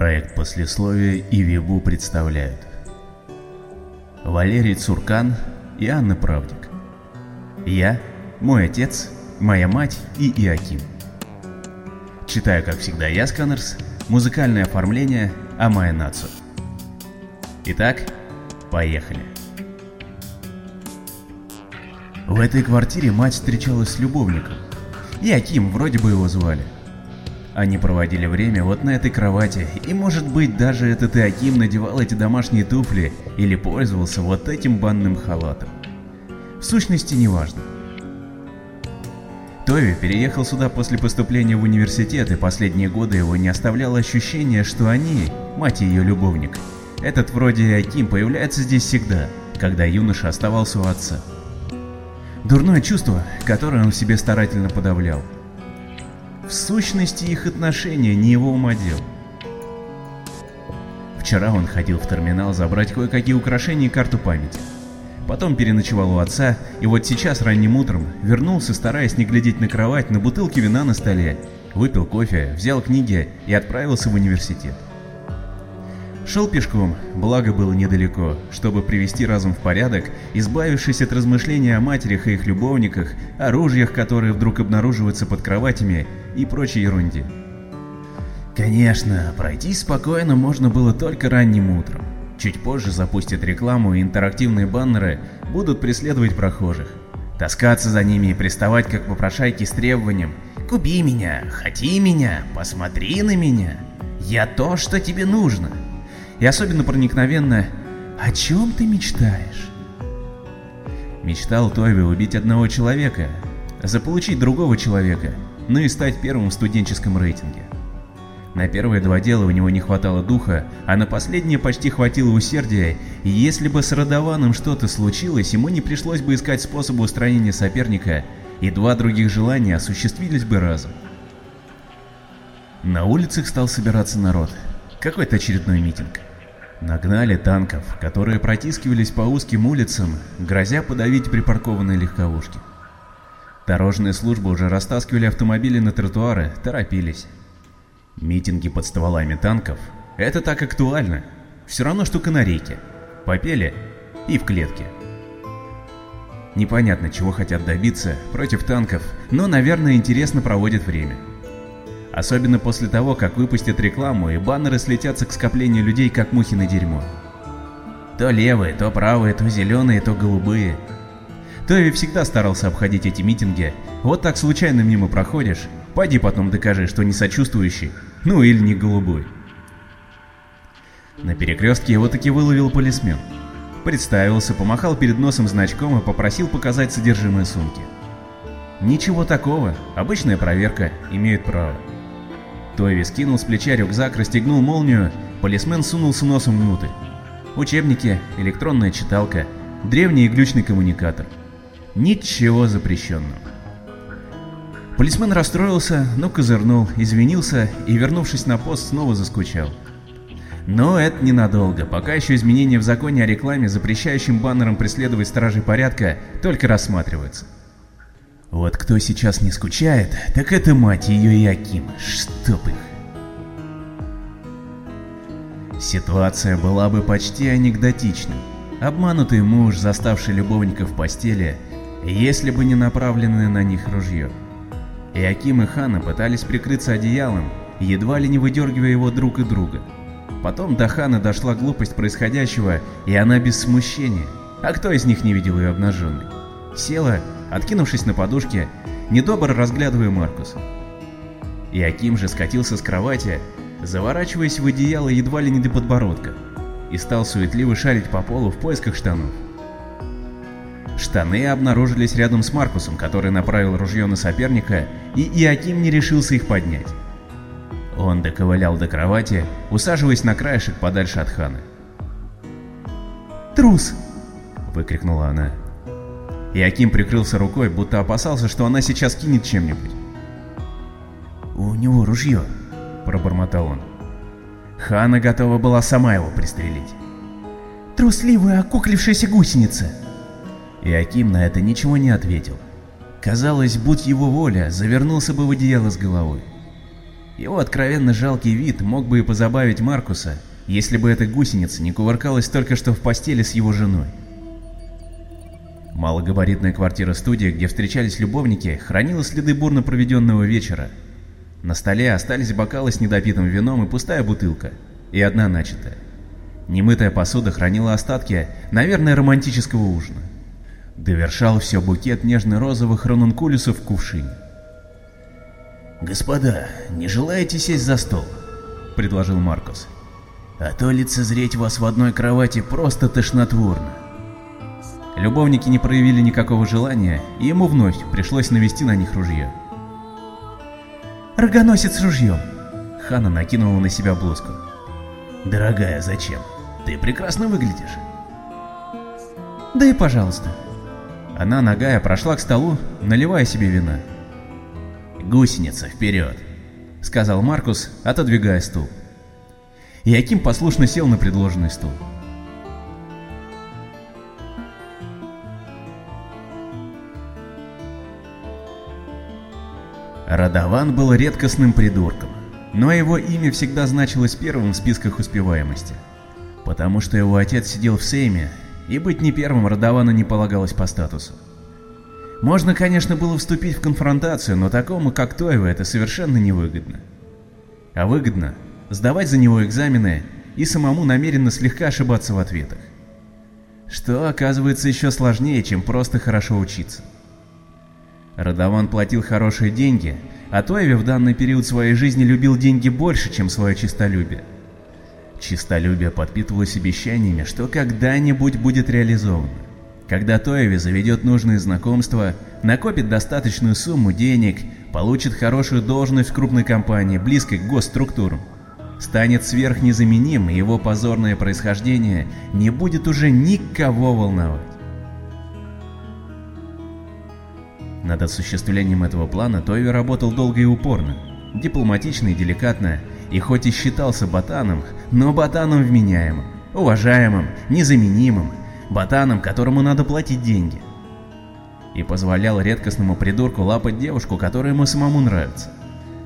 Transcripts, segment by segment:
Проект послесловия и Вибу представляют. Валерий Цуркан и Анна Правдик. Я, мой отец, моя мать и Иаким. Читаю, как всегда, я, Сканерс, музыкальное оформление Амая Нацу Итак, поехали. В этой квартире мать встречалась с любовником. Иаким, вроде бы его звали они проводили время вот на этой кровати, и может быть даже этот Иаким надевал эти домашние туфли или пользовался вот этим банным халатом. В сущности, неважно. Тови переехал сюда после поступления в университет, и последние годы его не оставляло ощущение, что они, мать и ее любовник, этот вроде Аким появляется здесь всегда, когда юноша оставался у отца. Дурное чувство, которое он в себе старательно подавлял. В сущности, их отношения не его умодел. Вчера он ходил в терминал забрать кое-какие украшения и карту памяти. Потом переночевал у отца, и вот сейчас ранним утром вернулся, стараясь не глядеть на кровать, на бутылки вина на столе, выпил кофе, взял книги и отправился в университет. Шел пешком, благо было недалеко, чтобы привести разум в порядок, избавившись от размышления о матерях и их любовниках, о ружьях, которые вдруг обнаруживаются под кроватями и прочей ерунде. Конечно, пройти спокойно можно было только ранним утром. Чуть позже запустят рекламу и интерактивные баннеры будут преследовать прохожих. Таскаться за ними и приставать как попрошайки с требованием «Купи меня, хоти меня, посмотри на меня, я то, что тебе нужно» и особенно проникновенно «О чем ты мечтаешь?» Мечтал Тови убить одного человека, заполучить другого человека, ну и стать первым в студенческом рейтинге. На первые два дела у него не хватало духа, а на последнее почти хватило усердия, и если бы с Радованом что-то случилось, ему не пришлось бы искать способы устранения соперника, и два других желания осуществились бы разом. На улицах стал собираться народ. Какой-то очередной митинг. Нагнали танков, которые протискивались по узким улицам, грозя подавить припаркованные легковушки. Дорожные службы уже растаскивали автомобили на тротуары, торопились. Митинги под стволами танков — это так актуально. Все равно, что канарейки. Попели и в клетке. Непонятно, чего хотят добиться против танков, но, наверное, интересно проводят время. Особенно после того, как выпустят рекламу и баннеры слетятся к скоплению людей, как мухи на дерьмо. То левые, то правые, то зеленые, то голубые. Тови всегда старался обходить эти митинги. Вот так случайно мимо проходишь, пойди потом докажи, что не сочувствующий, ну или не голубой. На перекрестке его таки выловил полисмен. Представился, помахал перед носом значком и попросил показать содержимое сумки. Ничего такого, обычная проверка, имеют право. Тойви скинул с плеча рюкзак, расстегнул молнию, полисмен сунулся носом внутрь. Учебники, электронная читалка, древний глючный коммуникатор. Ничего запрещенного. Полисмен расстроился, но козырнул, извинился и, вернувшись на пост, снова заскучал. Но это ненадолго, пока еще изменения в законе о рекламе, запрещающим баннером преследовать стражей порядка, только рассматриваются. Вот кто сейчас не скучает, так это мать ее Яким, чтоб их. Ситуация была бы почти анекдотичной. Обманутый муж, заставший любовника в постели, если бы не направленное на них ружье. Иаким и Хана пытались прикрыться одеялом, едва ли не выдергивая его друг и друга. Потом до Хана дошла глупость происходящего, и она без смущения. А кто из них не видел ее обнаженной? Села откинувшись на подушке, недобро разглядывая Маркуса. И Аким же скатился с кровати, заворачиваясь в одеяло едва ли не до подбородка, и стал суетливо шарить по полу в поисках штанов. Штаны обнаружились рядом с Маркусом, который направил ружье на соперника, и Иаким не решился их поднять. Он доковылял до кровати, усаживаясь на краешек подальше от Ханы. «Трус!» — выкрикнула она. И Аким прикрылся рукой, будто опасался, что она сейчас кинет чем-нибудь. «У него ружье», — пробормотал он. Хана готова была сама его пристрелить. «Трусливая, окуклившаяся гусеница!» И Аким на это ничего не ответил. Казалось, будь его воля, завернулся бы в одеяло с головой. Его откровенно жалкий вид мог бы и позабавить Маркуса, если бы эта гусеница не кувыркалась только что в постели с его женой. Малогабаритная квартира-студия, где встречались любовники, хранила следы бурно проведенного вечера. На столе остались бокалы с недопитым вином и пустая бутылка, и одна начатая. Немытая посуда хранила остатки, наверное, романтического ужина. Довершал все букет нежно-розовых ранункулюсов в кувшине. «Господа, не желаете сесть за стол?» — предложил Маркус. «А то лицезреть вас в одной кровати просто тошнотворно». Любовники не проявили никакого желания, и ему вновь пришлось навести на них ружье. «Рогоносец с ружьем!» Хана накинула на себя блузку. «Дорогая, зачем? Ты прекрасно выглядишь». «Да и пожалуйста». Она, нагая, прошла к столу, наливая себе вина. «Гусеница, вперед!» — сказал Маркус, отодвигая стул. Яким послушно сел на предложенный стул. Радован был редкостным придурком, но его имя всегда значилось первым в списках успеваемости, потому что его отец сидел в Сейме, и быть не первым Радовану не полагалось по статусу. Можно, конечно, было вступить в конфронтацию, но такому, как Тойва, это совершенно невыгодно. А выгодно сдавать за него экзамены и самому намеренно слегка ошибаться в ответах. Что оказывается еще сложнее, чем просто хорошо учиться. Радован платил хорошие деньги, а Тойве в данный период своей жизни любил деньги больше, чем свое честолюбие. Чистолюбие подпитывалось обещаниями, что когда-нибудь будет реализовано. Когда Тоеви заведет нужные знакомства, накопит достаточную сумму денег, получит хорошую должность в крупной компании, близкой к госструктурам, станет сверхнезаменим, и его позорное происхождение не будет уже никого волновать. Над осуществлением этого плана Тойви работал долго и упорно, дипломатично и деликатно, и хоть и считался ботаном, но ботаном вменяемым, уважаемым, незаменимым, ботаном, которому надо платить деньги. И позволял редкостному придурку лапать девушку, которая ему самому нравится.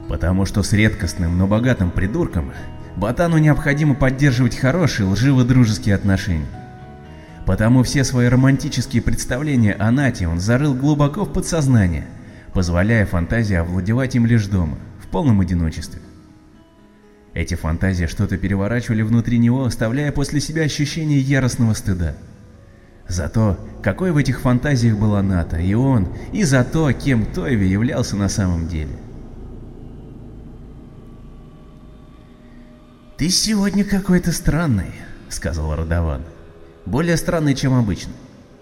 Потому что с редкостным, но богатым придурком ботану необходимо поддерживать хорошие лживо-дружеские отношения. Потому все свои романтические представления о Нате он зарыл глубоко в подсознание, позволяя фантазии овладевать им лишь дома, в полном одиночестве. Эти фантазии что-то переворачивали внутри него, оставляя после себя ощущение яростного стыда. За то, какой в этих фантазиях была Ната, и он, и за то, кем Тойви являлся на самом деле. «Ты сегодня какой-то странный», — сказал Радован. Более странный, чем обычно.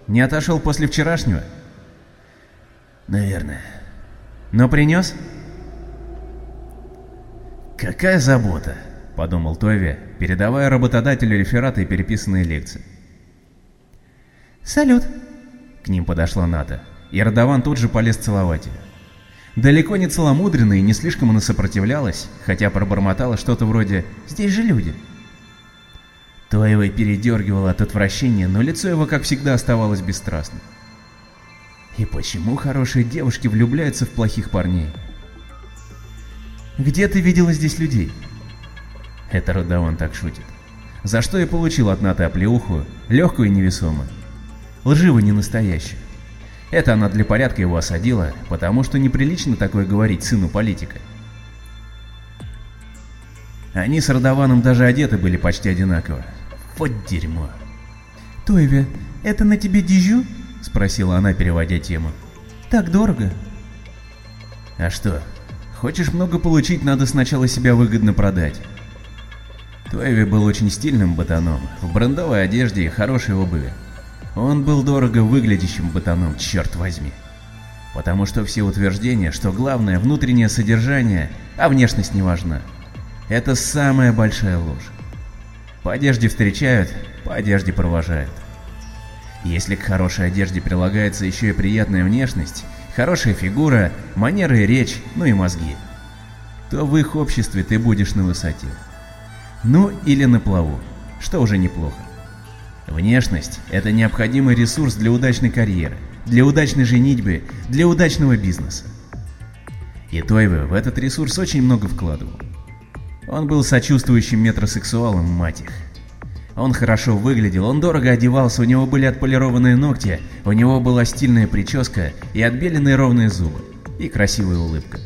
Не отошел после вчерашнего? Наверное. Но принес? Какая забота, подумал Тови, передавая работодателю рефераты и переписанные лекции. Салют. К ним подошла Ната, и Радован тут же полез целовать ее. Далеко не целомудренная и не слишком она сопротивлялась, хотя пробормотала что-то вроде «здесь же люди». Тоева передергивало от отвращения, но лицо его, как всегда, оставалось бесстрастным. И почему хорошие девушки влюбляются в плохих парней? Где ты видела здесь людей? Это Родован так шутит. За что я получил от Наты оплеуху, легкую и невесомую. Лживую, не настоящую. Это она для порядка его осадила, потому что неприлично такое говорить сыну политика. Они с Родованом даже одеты были почти одинаково, вот дерьмо. Тойве, это на тебе дежу? Спросила она, переводя тему. Так дорого. А что? Хочешь много получить, надо сначала себя выгодно продать. Тойви был очень стильным ботаном, в брендовой одежде и хорошей обуви. Он был дорого выглядящим ботаном, черт возьми. Потому что все утверждения, что главное внутреннее содержание, а внешность не важна, это самая большая ложь. По одежде встречают, по одежде провожают. Если к хорошей одежде прилагается еще и приятная внешность, хорошая фигура, манеры и речь, ну и мозги, то в их обществе ты будешь на высоте. Ну или на плаву, что уже неплохо. Внешность – это необходимый ресурс для удачной карьеры, для удачной женитьбы, для удачного бизнеса. И Тойве в этот ресурс очень много вкладывал. Он был сочувствующим метросексуалом, мать их. Он хорошо выглядел, он дорого одевался, у него были отполированные ногти, у него была стильная прическа и отбеленные ровные зубы, и красивая улыбка.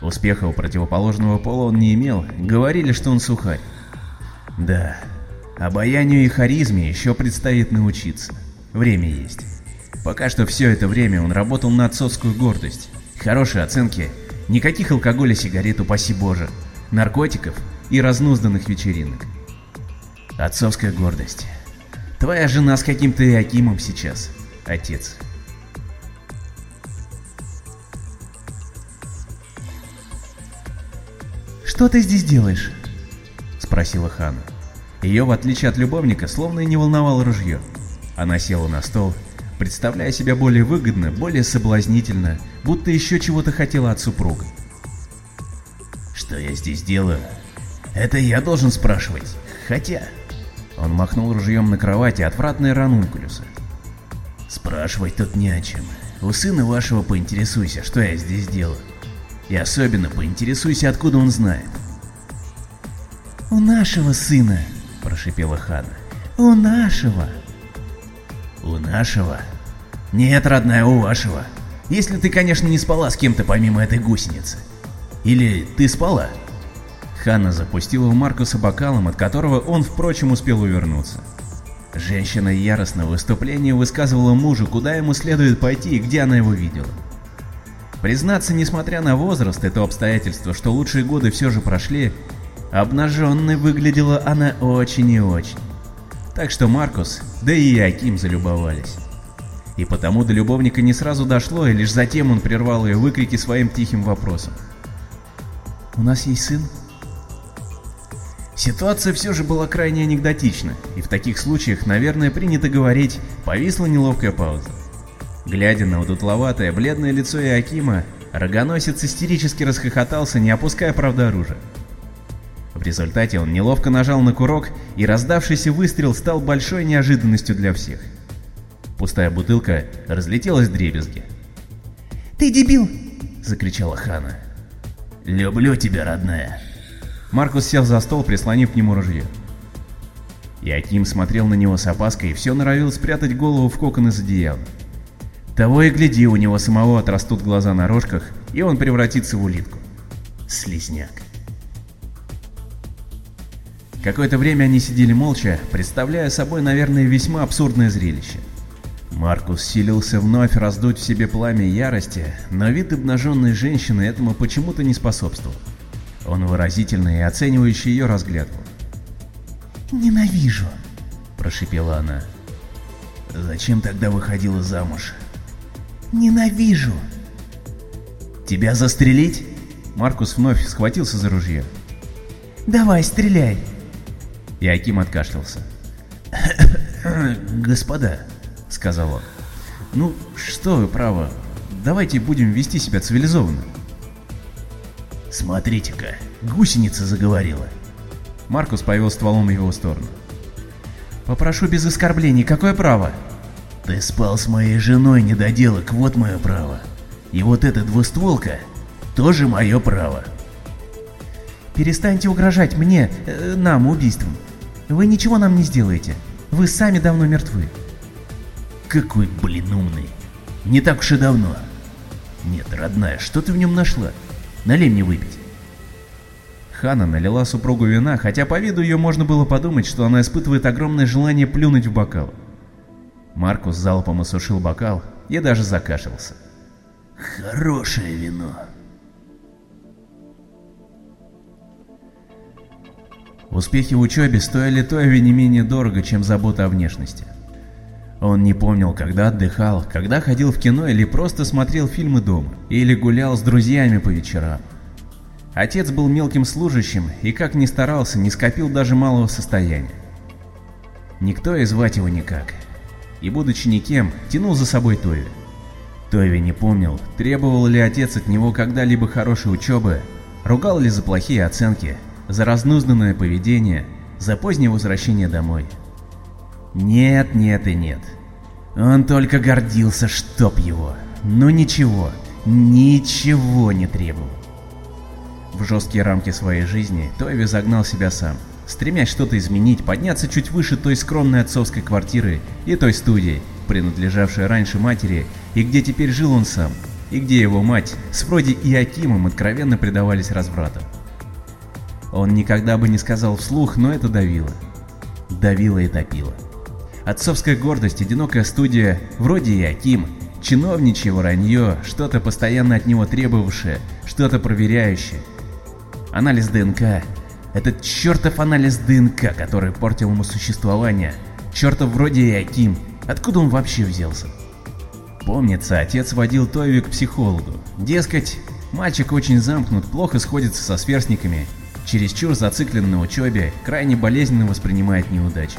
Успеха у противоположного пола он не имел, говорили, что он сухарь. Да, обаянию и харизме еще предстоит научиться. Время есть. Пока что все это время он работал на отцовскую гордость. Хорошие оценки, никаких алкоголя, сигарет, упаси боже, наркотиков и разнузданных вечеринок. Отцовская гордость. Твоя жена с каким-то Иакимом сейчас, отец. «Что ты здесь делаешь?» — спросила Хана. Ее, в отличие от любовника, словно и не волновало ружье. Она села на стол, представляя себя более выгодно, более соблазнительно, будто еще чего-то хотела от супруга. «Что я здесь делаю? Это я должен спрашивать. Хотя...» Он махнул ружьем на кровати, отвратный ранункулюса. «Спрашивать тут не о чем. У сына вашего поинтересуйся, что я здесь делаю. И особенно поинтересуйся, откуда он знает». «У нашего сына», — прошипела Хана. «У нашего». «У нашего?» «Нет, родная, у вашего. Если ты, конечно, не спала с кем-то помимо этой гусеницы. Или ты спала?» Ханна запустила в Маркуса бокалом, от которого он, впрочем, успел увернуться. Женщина яростно в выступлении высказывала мужу, куда ему следует пойти и где она его видела. Признаться, несмотря на возраст, это обстоятельство, что лучшие годы все же прошли, обнаженной выглядела она очень и очень. Так что Маркус, да и Аким залюбовались. И потому до любовника не сразу дошло, и лишь затем он прервал ее выкрики своим тихим вопросом. «У нас есть сын?» Ситуация все же была крайне анекдотична, и в таких случаях, наверное, принято говорить, повисла неловкая пауза. Глядя на удутловатое, бледное лицо Иакима, рогоносец истерически расхохотался, не опуская, правда, оружия. В результате он неловко нажал на курок, и раздавшийся выстрел стал большой неожиданностью для всех. Пустая бутылка разлетелась в дребезги. «Ты дебил!» — закричала Хана. «Люблю тебя, родная!» Маркус сел за стол, прислонив к нему ружье. Яким смотрел на него с опаской и все норовил спрятать голову в кокон из одеяла. Того и гляди, у него самого отрастут глаза на рожках, и он превратится в улитку. Слизняк. Какое-то время они сидели молча, представляя собой, наверное, весьма абсурдное зрелище. Маркус силился вновь раздуть в себе пламя ярости, но вид обнаженной женщины этому почему-то не способствовал. Он выразительно и оценивающе ее разглядывал. «Ненавижу», – прошипела она. «Зачем тогда выходила замуж?» «Ненавижу». «Тебя застрелить?» Маркус вновь схватился за ружье. «Давай, стреляй!» Яким откашлялся. «Господа», — сказал он, — «ну что вы, право, давайте будем вести себя цивилизованно». «Смотрите-ка, гусеница заговорила». Маркус повел стволом в его сторону. «Попрошу без оскорблений, какое право?» «Ты спал с моей женой, недоделок, вот мое право. И вот эта двустволка тоже мое право». «Перестаньте угрожать мне, э, нам, убийством. Вы ничего нам не сделаете. Вы сами давно мертвы». «Какой, блин, умный. Не так уж и давно. Нет, родная, что ты в нем нашла? Налей мне выпить». Хана налила супругу вина, хотя по виду ее можно было подумать, что она испытывает огромное желание плюнуть в бокал. Маркус залпом осушил бокал и даже закашлялся. «Хорошее вино», Успехи в учебе стоили Тойве не менее дорого, чем забота о внешности. Он не помнил, когда отдыхал, когда ходил в кино или просто смотрел фильмы дома, или гулял с друзьями по вечерам. Отец был мелким служащим и, как ни старался, не скопил даже малого состояния. Никто и звать его никак. И, будучи никем, тянул за собой Тойве. Тойве не помнил, требовал ли отец от него когда-либо хорошей учебы, ругал ли за плохие оценки, за разнузданное поведение, за позднее возвращение домой. Нет, нет и нет. Он только гордился, чтоб его. Ну ничего, ничего не требовал. В жесткие рамки своей жизни Тойви загнал себя сам, стремясь что-то изменить, подняться чуть выше той скромной отцовской квартиры и той студии, принадлежавшей раньше матери, и где теперь жил он сам, и где его мать с вроде и Акимом откровенно предавались разврату. Он никогда бы не сказал вслух, но это давило. Давило и топило. Отцовская гордость, одинокая студия, вроде и Аким, чиновничье вранье, что-то постоянно от него требовавшее, что-то проверяющее. Анализ ДНК. Этот чертов анализ ДНК, который портил ему существование. Чертов вроде и Аким. Откуда он вообще взялся? Помнится, отец водил Тойви к психологу. Дескать, мальчик очень замкнут, плохо сходится со сверстниками, чересчур зациклен на учебе, крайне болезненно воспринимает неудачи.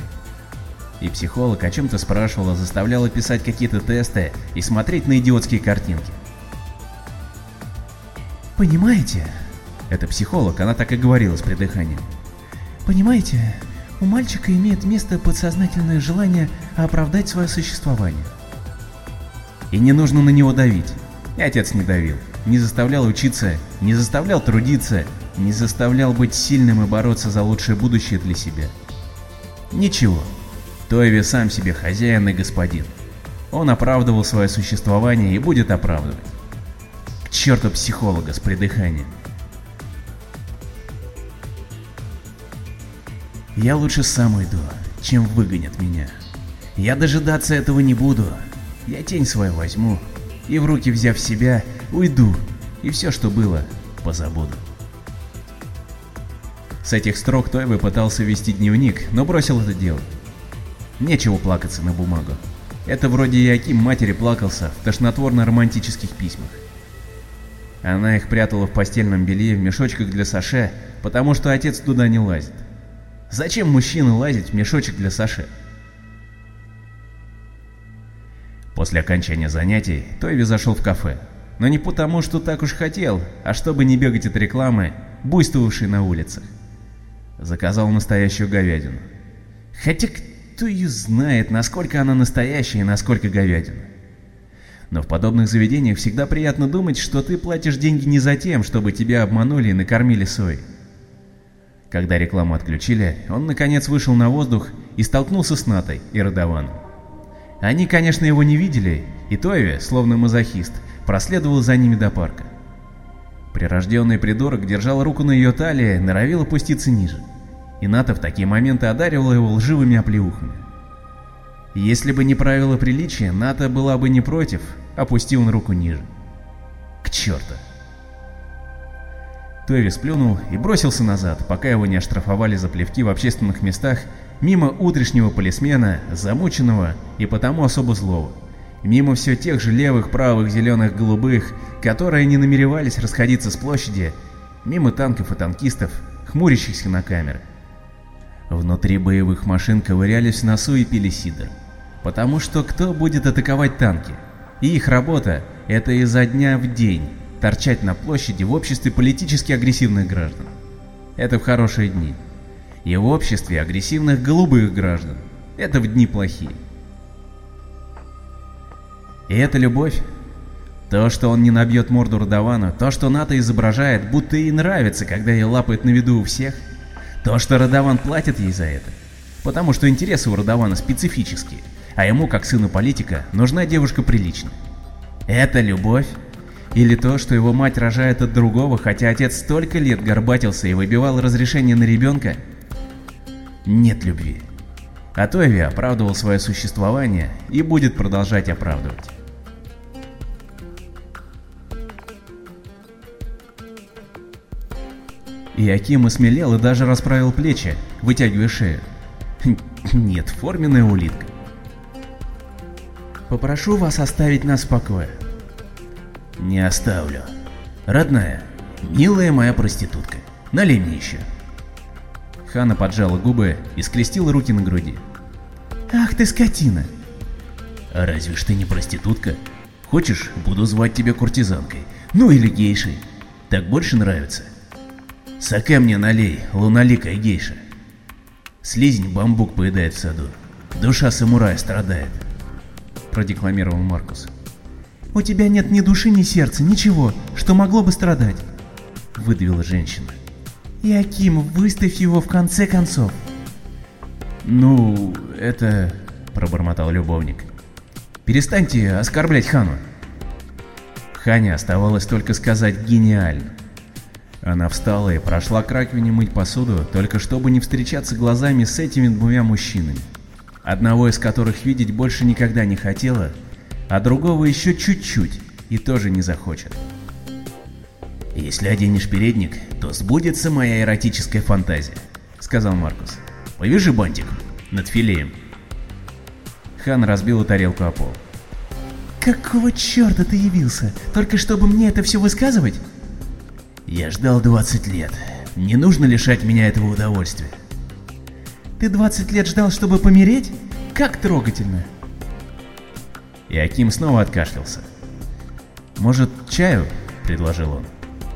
И психолог о чем-то спрашивала, заставляла писать какие-то тесты и смотреть на идиотские картинки. Понимаете? Это психолог, она так и говорила с придыханием. Понимаете, у мальчика имеет место подсознательное желание оправдать свое существование. И не нужно на него давить. И отец не давил. Не заставлял учиться, не заставлял трудиться, не заставлял быть сильным и бороться за лучшее будущее для себя. Ничего. Тойви сам себе хозяин и господин. Он оправдывал свое существование и будет оправдывать. К черту психолога с придыханием. Я лучше сам уйду, чем выгонят меня. Я дожидаться этого не буду. Я тень свою возьму и в руки взяв себя, уйду, и все, что было, позабуду. С этих строк Тойвы пытался вести дневник, но бросил это дело. Нечего плакаться на бумагу. Это вроде Яким матери плакался в тошнотворно-романтических письмах. Она их прятала в постельном белье в мешочках для Саше, потому что отец туда не лазит. Зачем мужчине лазить в мешочек для Саше? После окончания занятий Тойви зашел в кафе. Но не потому, что так уж хотел, а чтобы не бегать от рекламы, буйствовавшей на улицах. Заказал настоящую говядину. Хотя кто ее знает, насколько она настоящая и насколько говядина. Но в подобных заведениях всегда приятно думать, что ты платишь деньги не за тем, чтобы тебя обманули и накормили сой. Когда рекламу отключили, он наконец вышел на воздух и столкнулся с Натой и Радованом. Они, конечно, его не видели, и Тойве, словно мазохист, проследовал за ними до парка. Прирожденный придурок держал руку на ее талии, норовил опуститься ниже. И Ната в такие моменты одаривала его лживыми оплеухами. Если бы не правило приличия, Ната была бы не против, опустил он руку ниже. К черту. Тойви сплюнул и бросился назад, пока его не оштрафовали за плевки в общественных местах мимо утрешнего полисмена, замученного и потому особо злого мимо все тех же левых, правых, зеленых, голубых, которые не намеревались расходиться с площади, мимо танков и танкистов, хмурящихся на камеры. Внутри боевых машин ковырялись в носу и пили сидр. Потому что кто будет атаковать танки? И их работа – это изо дня в день торчать на площади в обществе политически агрессивных граждан. Это в хорошие дни. И в обществе агрессивных голубых граждан. Это в дни плохие. И это любовь. То, что он не набьет морду Радовану, то, что НАТО изображает, будто ей нравится, когда ее лапают на виду у всех, то, что Радован платит ей за это, потому что интересы у Радована специфические, а ему, как сыну политика, нужна девушка приличная. Это любовь? Или то, что его мать рожает от другого, хотя отец столько лет горбатился и выбивал разрешение на ребенка? Нет любви. А Тойви оправдывал свое существование и будет продолжать оправдывать. И Аким осмелел и даже расправил плечи, вытягивая шею. Нет, форменная улитка. Попрошу вас оставить нас в покое. Не оставлю. Родная, милая моя проститутка, налей мне еще. Хана поджала губы и скрестила руки на груди. Ах ты скотина. А разве ж ты не проститутка? Хочешь, буду звать тебя куртизанкой, ну или гейшей. Так больше нравится? Саке мне налей, луналикая гейша. Слизень бамбук поедает в саду. Душа самурая страдает. Продекламировал Маркус. У тебя нет ни души, ни сердца, ничего, что могло бы страдать. Выдавила женщина. И Аким, выставь его в конце концов. Ну, это... пробормотал любовник. Перестаньте оскорблять Хану. Хане оставалось только сказать гениально. Она встала и прошла к раковине мыть посуду, только чтобы не встречаться глазами с этими двумя мужчинами, одного из которых видеть больше никогда не хотела, а другого еще чуть-чуть и тоже не захочет. «Если оденешь передник, то сбудется моя эротическая фантазия», — сказал Маркус. «Повяжи бантик над филеем». Хан разбила тарелку о пол. «Какого черта ты явился? Только чтобы мне это все высказывать?» «Я ждал 20 лет. Не нужно лишать меня этого удовольствия». «Ты 20 лет ждал, чтобы помереть? Как трогательно!» И Аким снова откашлялся. «Может, чаю?» – предложил он.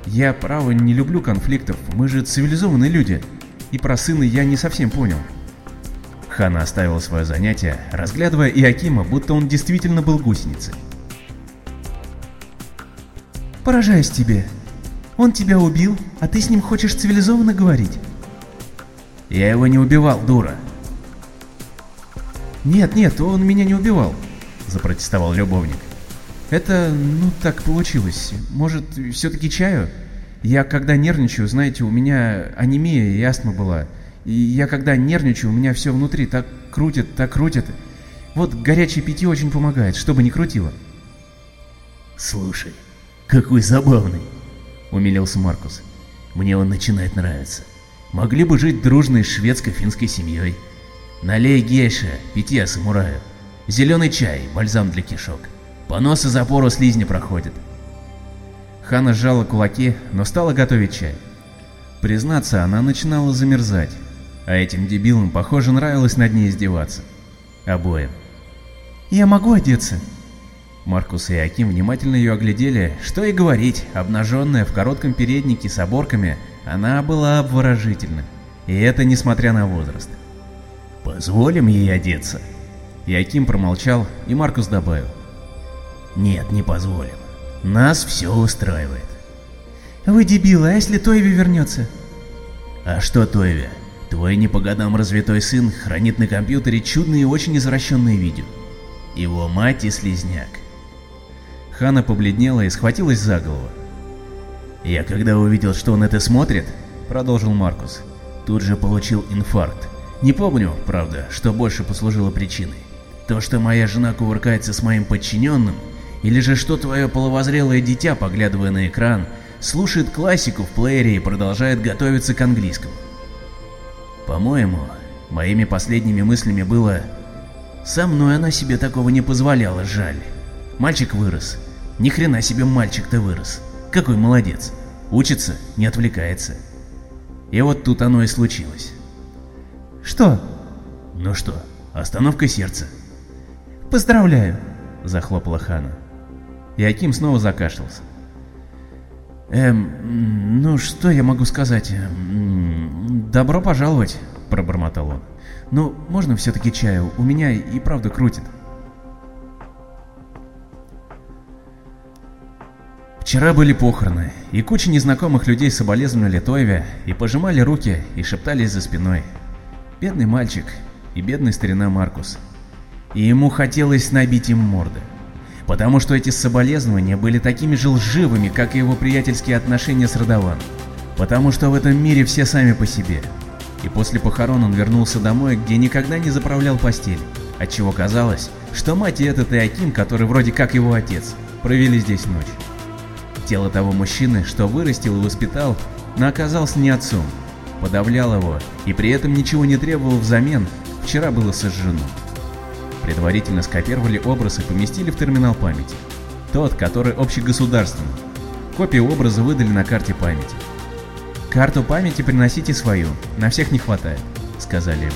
«Я, право, не люблю конфликтов, мы же цивилизованные люди, и про сына я не совсем понял». Хана оставила свое занятие, разглядывая Иакима, будто он действительно был гусеницей. «Поражаюсь тебе. Он тебя убил, а ты с ним хочешь цивилизованно говорить?» «Я его не убивал, дура!» «Нет, нет, он меня не убивал», — запротестовал любовник. «Это, ну, так получилось. Может, все-таки чаю? Я когда нервничаю, знаете, у меня анемия и астма была. И я когда нервничаю, у меня все внутри так крутит, так крутит. Вот горячее питье очень помогает, чтобы не крутило. Слушай, какой забавный, умилился Маркус. Мне он начинает нравиться. Могли бы жить дружной шведско-финской семьей. Налей гейша, питья самураю. Зеленый чай, бальзам для кишок. Понос и запору слизни проходит. Хана сжала кулаки, но стала готовить чай. Признаться, она начинала замерзать. А этим дебилам, похоже, нравилось над ней издеваться. Обоим. «Я могу одеться?» Маркус и Аким внимательно ее оглядели, что и говорить, обнаженная в коротком переднике с оборками, она была обворожительна. И это несмотря на возраст. «Позволим ей одеться?» Яким промолчал, и Маркус добавил. «Нет, не позволим. Нас все устраивает». «Вы дебилы, а если Тойви вернется?» «А что Тойви? Твой не по годам развитой сын хранит на компьютере чудные и очень извращенные видео. Его мать и слезняк. Хана побледнела и схватилась за голову. «Я когда увидел, что он это смотрит, — продолжил Маркус, — тут же получил инфаркт. Не помню, правда, что больше послужило причиной. То, что моя жена кувыркается с моим подчиненным, или же что твое половозрелое дитя, поглядывая на экран, слушает классику в плеере и продолжает готовиться к английскому. По-моему, моими последними мыслями было «Со мной она себе такого не позволяла, жаль. Мальчик вырос. Ни хрена себе мальчик-то вырос. Какой молодец. Учится, не отвлекается». И вот тут оно и случилось. «Что?» «Ну что, остановка сердца». «Поздравляю», — захлопала Хана. И Аким снова закашлялся. «Эм, ну что я могу сказать? Эм, добро пожаловать», — пробормотал он. «Ну, можно все-таки чаю? У меня и правда крутит». Вчера были похороны, и куча незнакомых людей соболезновали Тойве и пожимали руки и шептались за спиной. Бедный мальчик и бедный старина Маркус. И ему хотелось набить им морды. Потому что эти соболезнования были такими же лживыми, как и его приятельские отношения с Родован. Потому что в этом мире все сами по себе. И после похорон он вернулся домой, где никогда не заправлял постель, отчего казалось, что мать и этот Иаким, который вроде как его отец, провели здесь ночь. Тело того мужчины, что вырастил и воспитал, но оказался не отцом, подавлял его и при этом ничего не требовал взамен, вчера было сожжено. Предварительно скопировали образ и поместили в терминал памяти. Тот, который общегосударственный. Копию образа выдали на карте памяти. «Карту памяти приносите свою, на всех не хватает», — сказали ему.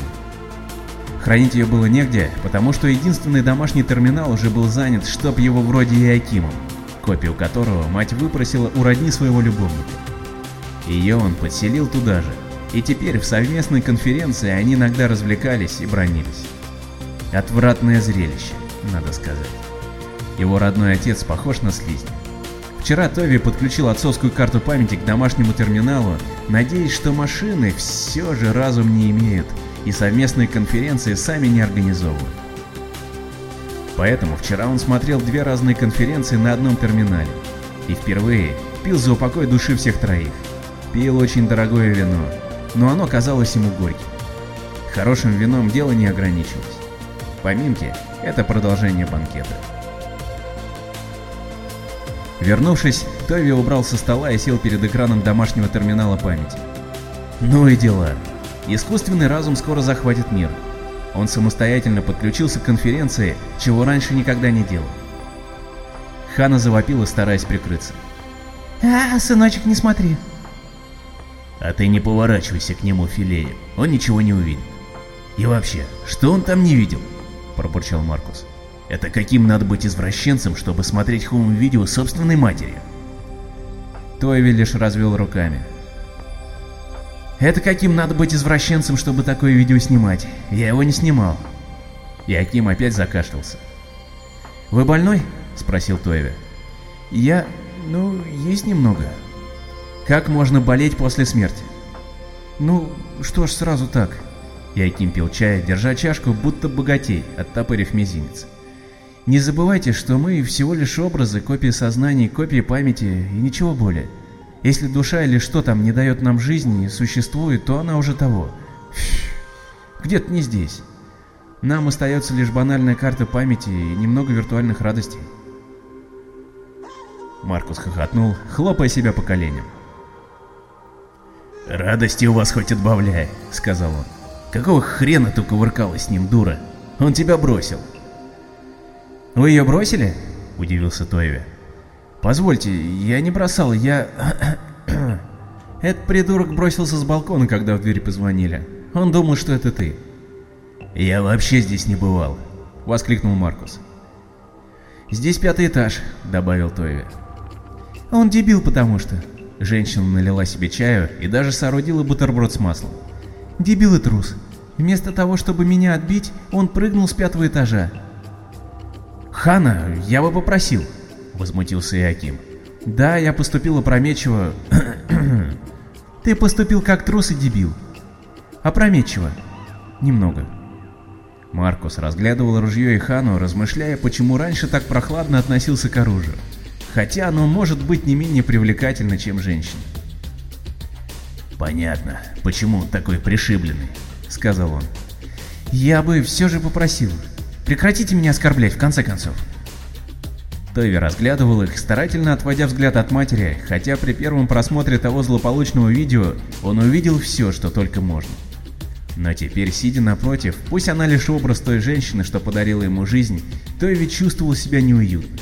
Хранить ее было негде, потому что единственный домашний терминал уже был занят, чтоб его вроде Иакимом, копию которого мать выпросила у родни своего любовника. Ее он подселил туда же, и теперь в совместной конференции они иногда развлекались и бронились. Отвратное зрелище, надо сказать. Его родной отец похож на слизня. Вчера Тови подключил отцовскую карту памяти к домашнему терминалу, надеясь, что машины все же разум не имеют и совместные конференции сами не организовывают. Поэтому вчера он смотрел две разные конференции на одном терминале. И впервые пил за упокой души всех троих. Пил очень дорогое вино, но оно казалось ему горьким. Хорошим вином дело не ограничилось. Поминки – это продолжение банкета. Вернувшись, Тови убрал со стола и сел перед экраном домашнего терминала памяти. Ну и дела. Искусственный разум скоро захватит мир. Он самостоятельно подключился к конференции, чего раньше никогда не делал. Хана завопила, стараясь прикрыться. «А, сыночек, не смотри!» «А ты не поворачивайся к нему, филеем, он ничего не увидит. И вообще, что он там не видел?» – пробурчал Маркус. «Это каким надо быть извращенцем, чтобы смотреть хоум-видео собственной матери?» Тойви лишь развел руками. Это каким надо быть извращенцем, чтобы такое видео снимать? Я его не снимал. И Аким опять закашлялся. «Вы больной?» — спросил Тойве. «Я... ну, есть немного». «Как можно болеть после смерти?» «Ну, что ж сразу так?» Яким пил чай, держа чашку, будто богатей, оттопырив мизинец. «Не забывайте, что мы всего лишь образы, копии сознаний, копии памяти и ничего более. Если душа или что там не дает нам жизни и существует, то она уже того. Где-то не здесь. Нам остается лишь банальная карта памяти и немного виртуальных радостей. Маркус хохотнул, хлопая себя по коленям. «Радости у вас хоть отбавляй», — сказал он. «Какого хрена ты кувыркалась с ним, дура? Он тебя бросил». «Вы ее бросили?» — удивился Тойве. Позвольте, я не бросал, я... Этот придурок бросился с балкона, когда в дверь позвонили. Он думал, что это ты. Я вообще здесь не бывал, воскликнул Маркус. Здесь пятый этаж, добавил Тойви. Он дебил, потому что... Женщина налила себе чаю и даже соорудила бутерброд с маслом. Дебил и трус. Вместо того, чтобы меня отбить, он прыгнул с пятого этажа. Хана, я бы попросил, — возмутился Иаким. «Да, я поступил опрометчиво...» «Ты поступил как трус и дебил. Опрометчиво. Немного». Маркус разглядывал ружье и Хану, размышляя, почему раньше так прохладно относился к оружию. Хотя оно может быть не менее привлекательно, чем женщина. «Понятно, почему он такой пришибленный», — сказал он. «Я бы все же попросил. Прекратите меня оскорблять, в конце концов». Тови разглядывал их, старательно отводя взгляд от матери, хотя при первом просмотре того злополучного видео он увидел все, что только можно. Но теперь, сидя напротив, пусть она лишь образ той женщины, что подарила ему жизнь, Тови чувствовал себя неуютно.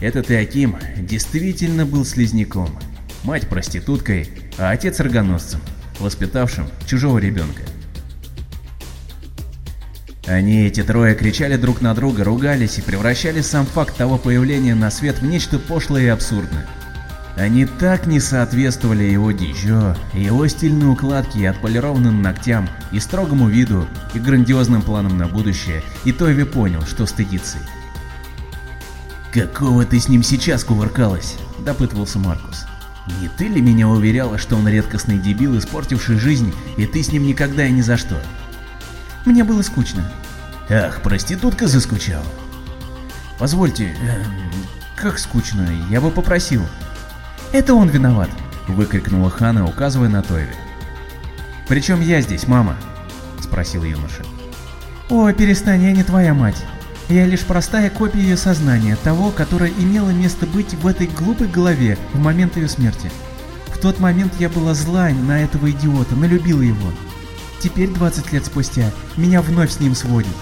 Этот Иаким действительно был слизняком, мать проституткой, а отец рогоносцем, воспитавшим чужого ребенка. Они, эти трое, кричали друг на друга, ругались и превращали сам факт того появления на свет в нечто пошлое и абсурдное. Они так не соответствовали его дичо, его стильной укладке и отполированным ногтям, и строгому виду, и грандиозным планам на будущее, и Тойви понял, что стыдится. «Какого ты с ним сейчас кувыркалась?» – допытывался Маркус. «Не ты ли меня уверяла, что он редкостный дебил, испортивший жизнь, и ты с ним никогда и ни за что?» Мне было скучно. Ах, проститутка заскучала. Позвольте, э, как скучно, я бы попросил. Это он виноват, выкрикнула Хана, указывая на Тойви. Причем я здесь, мама? Спросил юноша. О, перестань, я не твоя мать. Я лишь простая копия ее сознания, того, которое имело место быть в этой глупой голове в момент ее смерти. В тот момент я была зла на этого идиота, налюбила его. Теперь, 20 лет спустя, меня вновь с ним сводит.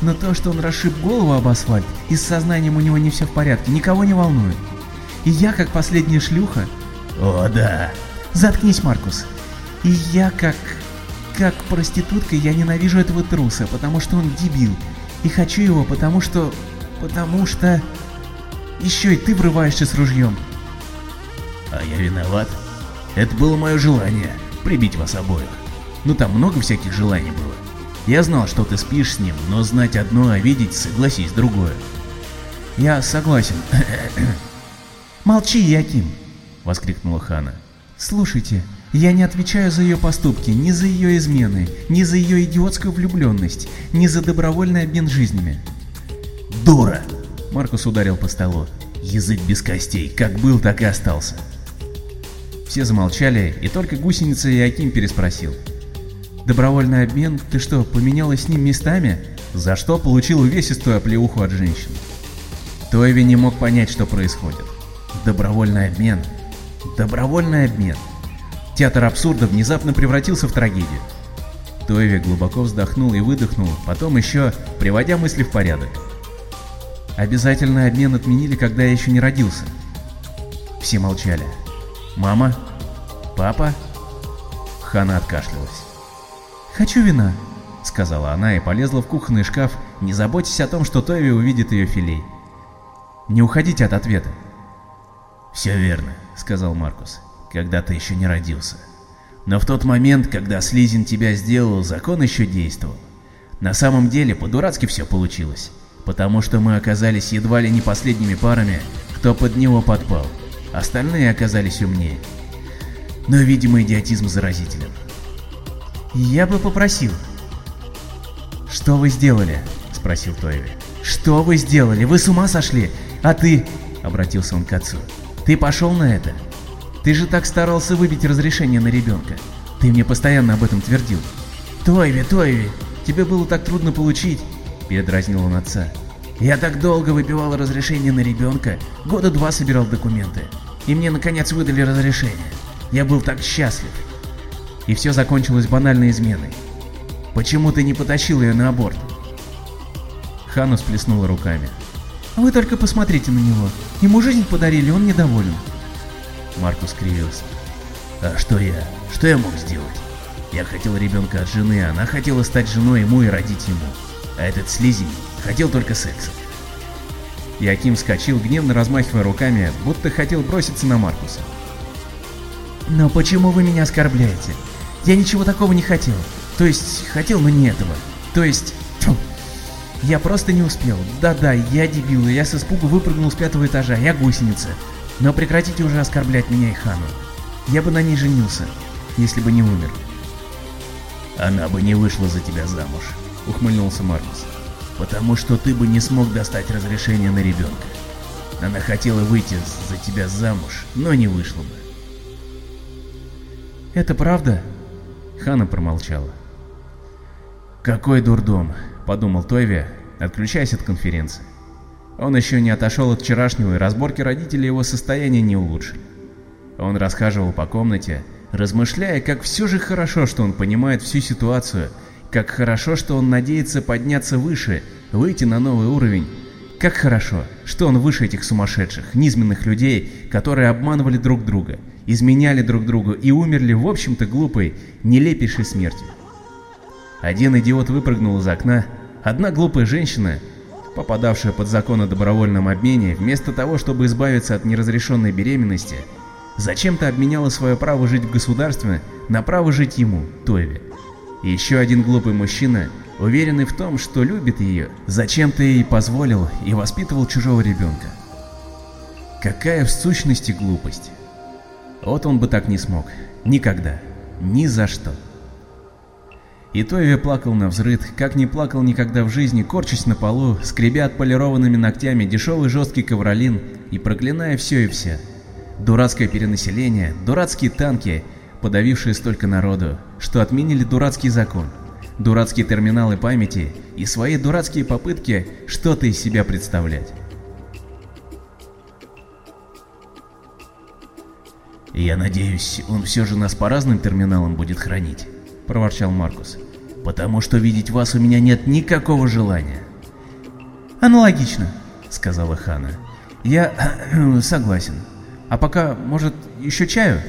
Но то, что он расшиб голову об асфальт, и с сознанием у него не все в порядке, никого не волнует. И я, как последняя шлюха... О, да. Заткнись, Маркус. И я, как... Как проститутка, я ненавижу этого труса, потому что он дебил. И хочу его, потому что... Потому что... Еще и ты врываешься с ружьем. А я виноват. Это было мое желание, прибить вас обоих. Ну там много всяких желаний было. Я знал, что ты спишь с ним, но знать одно, а видеть, согласись, другое. Я согласен. Молчи, Яким, воскликнула Хана. Слушайте, я не отвечаю за ее поступки, ни за ее измены, ни за ее идиотскую влюбленность, ни за добровольный обмен жизнями. Дура! Маркус ударил по столу. Язык без костей, как был, так и остался. Все замолчали, и только гусеница и Аким переспросил. «Добровольный обмен? Ты что, поменялась с ним местами?» За что получил увесистую оплеуху от женщин. Тойви не мог понять, что происходит. Добровольный обмен. Добровольный обмен. Театр абсурда внезапно превратился в трагедию. Тойви глубоко вздохнул и выдохнул, потом еще, приводя мысли в порядок. Обязательный обмен отменили, когда я еще не родился. Все молчали. «Мама? Папа?» Хана откашлялась. «Хочу вина», — сказала она и полезла в кухонный шкаф, не заботясь о том, что Тойви увидит ее филей. «Не уходите от ответа». «Все верно», — сказал Маркус, — «когда ты еще не родился. Но в тот момент, когда Слизин тебя сделал, закон еще действовал. На самом деле, по-дурацки все получилось, потому что мы оказались едва ли не последними парами, кто под него подпал. Остальные оказались умнее. Но, видимо, идиотизм заразителен. «Я бы попросил», «Что вы сделали?» — спросил Тойви. «Что вы сделали? Вы с ума сошли? А ты...» — обратился он к отцу. «Ты пошел на это? Ты же так старался выбить разрешение на ребенка. Ты мне постоянно об этом твердил. Тойви, Тойви, тебе было так трудно получить!» — передразнил он отца. «Я так долго выбивал разрешение на ребенка, года два собирал документы, и мне наконец выдали разрешение. Я был так счастлив!» И все закончилось банальной изменой. Почему ты не потащил ее на аборт? Хану сплеснула руками. Вы только посмотрите на него. Ему жизнь подарили, он недоволен. Маркус скривился. А что я? Что я мог сделать? Я хотел ребенка от жены, она хотела стать женой ему и родить ему. А этот слизень хотел только секса. Яким вскочил, гневно размахивая руками, будто хотел броситься на Маркуса. «Но почему вы меня оскорбляете? Я ничего такого не хотел. То есть, хотел, но не этого. То есть... Тьфу. Я просто не успел. Да-да, я дебил, я с испугу выпрыгнул с пятого этажа, я гусеница. Но прекратите уже оскорблять меня и Хану. Я бы на ней женился, если бы не умер. Она бы не вышла за тебя замуж, ухмыльнулся Маркус. Потому что ты бы не смог достать разрешение на ребенка. Она хотела выйти за тебя замуж, но не вышла бы. Это правда? Хана промолчала. «Какой дурдом», — подумал Тойви, отключаясь от конференции. Он еще не отошел от вчерашнего, и разборки родителей его состояния не улучшили. Он расхаживал по комнате, размышляя, как все же хорошо, что он понимает всю ситуацию, как хорошо, что он надеется подняться выше, выйти на новый уровень. Как хорошо, что он выше этих сумасшедших, низменных людей, которые обманывали друг друга, изменяли друг другу и умерли в общем-то глупой, нелепейшей смертью. Один идиот выпрыгнул из окна, одна глупая женщина, попадавшая под закон о добровольном обмене, вместо того, чтобы избавиться от неразрешенной беременности, зачем-то обменяла свое право жить в государстве на право жить ему, Тойве. еще один глупый мужчина, уверенный в том, что любит ее, зачем-то ей позволил и воспитывал чужого ребенка. Какая в сущности глупость. Вот он бы так не смог. Никогда. Ни за что. И Тойве плакал на взрыд, как не плакал никогда в жизни, корчась на полу, скребя отполированными ногтями дешевый жесткий ковролин и проклиная все и вся. Дурацкое перенаселение, дурацкие танки, подавившие столько народу, что отменили дурацкий закон, дурацкие терминалы памяти и свои дурацкие попытки что-то из себя представлять. «Я надеюсь, он все же нас по разным терминалам будет хранить», — проворчал Маркус. «Потому что видеть вас у меня нет никакого желания». «Аналогично», — сказала Хана. «Я согласен. А пока, может, еще чаю?»